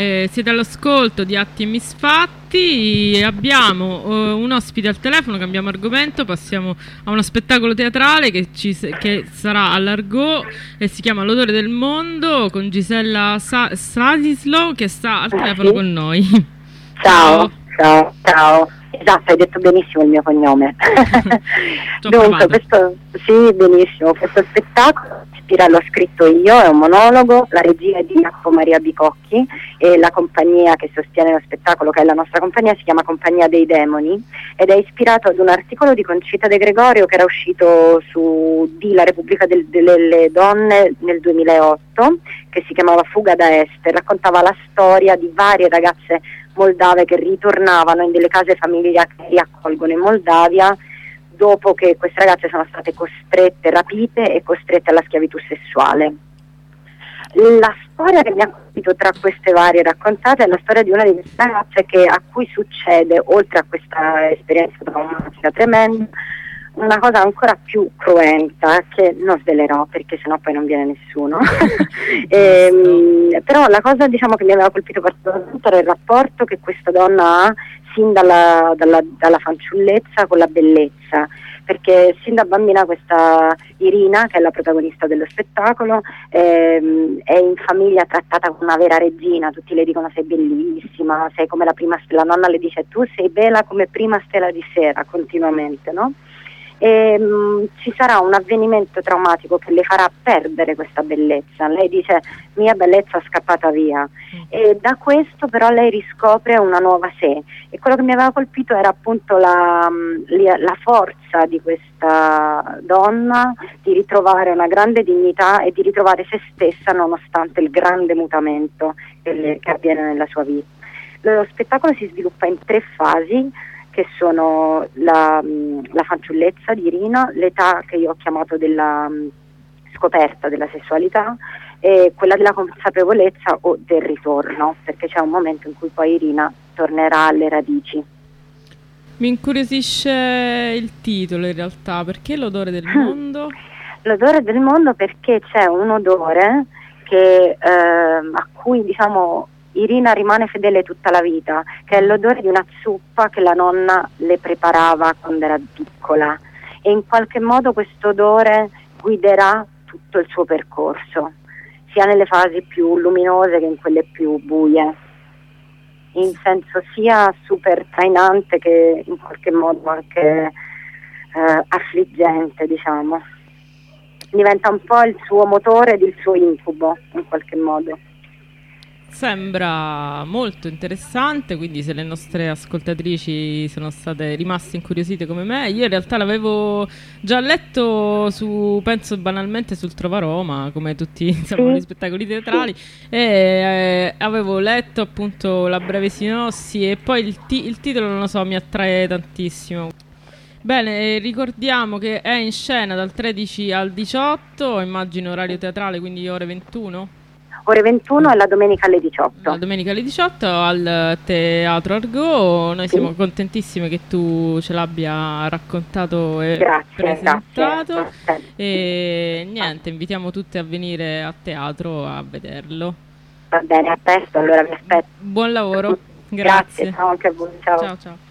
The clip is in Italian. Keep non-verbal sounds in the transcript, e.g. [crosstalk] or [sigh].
Eh, siete all'ascolto di Atti e Misfatti, abbiamo uh, un ospite al telefono, cambiamo argomento, passiamo a uno spettacolo teatrale che, ci, che sarà all'Argo e si chiama L'odore del mondo con Gisella Sa- Sadislo che sta al telefono sì. con noi. Ciao, ciao, ciao. Esatto, hai detto benissimo il mio cognome. [laughs] Dunque, questo, sì, benissimo, questo spettacolo Spira l'ho scritto io, è un monologo, la regia è di Jacopo Maria Bicocchi e la compagnia che sostiene lo spettacolo, che è la nostra compagnia, si chiama Compagnia dei Demoni ed è ispirato ad un articolo di Concita De Gregorio che era uscito su di La Repubblica del, delle Donne nel 2008 che si chiamava Fuga da Est. E raccontava la storia di varie ragazze moldave che ritornavano in delle case famiglia che li accolgono in Moldavia dopo che queste ragazze sono state costrette, rapite e costrette alla schiavitù sessuale. La storia che mi ha colpito tra queste varie raccontate è la storia di una di queste ragazze che, a cui succede, oltre a questa esperienza traumatica tremenda, una cosa ancora più cruenta che non svelerò perché sennò poi non viene nessuno. e, [laughs] ehm, però la cosa diciamo, che mi aveva colpito particolarmente era il rapporto che questa donna ha sin dalla, dalla, dalla fanciullezza con la bellezza perché sin da bambina questa Irina, che è la protagonista dello spettacolo, ehm, è in famiglia trattata come una vera regina, tutti le dicono sei bellissima, sei come la prima stella, la nonna le dice tu sei bella come prima stella di sera continuamente, no? E mh, mm, ci sarà un avvenimento traumatico che le farà perdere questa bellezza. Lei dice mia bellezza è scappata via mm. e da questo però lei riscopre una nuova sé e quello che mi aveva colpito era appunto la, mm, la forza di questa donna di ritrovare una grande dignità e di ritrovare se stessa nonostante il grande mutamento che, le, che avviene nella sua vita. Lo spettacolo si sviluppa in tre fasi che sono la, mm, la fanciullezza di Irina, l'età che io ho chiamato della mm, scoperta della sessualità e quella della consapevolezza o del ritorno, perché c'è un momento in cui poi Irina tornerà alle radici. Mi incuriosisce il titolo in realtà, perché l'odore del [laughs] mondo? l'odore del mondo perché c'è un odore che, eh, a cui diciamo Irina rimane fedele tutta la vita, che è l'odore di una zuppa che la nonna le preparava quando era piccola e in qualche modo questo odore guiderà tutto il suo percorso, sia nelle fasi più luminose che in quelle più buie, in senso sia super trainante che in qualche modo anche eh, affliggente, diciamo. Diventa un po' il suo motore ed il suo incubo, in qualche modo. Sembra molto interessante, quindi se le nostre ascoltatrici sono state rimaste incuriosite come me, io in realtà l'avevo già letto su, penso banalmente sul Trova Roma, come tutti [laughs] insomma, gli spettacoli teatrali, e eh, avevo letto appunto la breve sinossi e poi il, ti- il titolo, non lo so, mi attrae tantissimo. Bene, ricordiamo che è in scena dal 13 al 18, immagino orario teatrale, quindi ore 21 ore 21 e la domenica alle 18. La domenica alle 18 al Teatro Argo. Noi sì. siamo contentissime che tu ce l'abbia raccontato e grazie, presentato. Grazie. E niente, invitiamo tutte a venire a teatro a vederlo. Va bene, a presto, allora vi aspetto. Buon lavoro. Grazie. grazie ciao anche a voi. Ciao. ciao, ciao.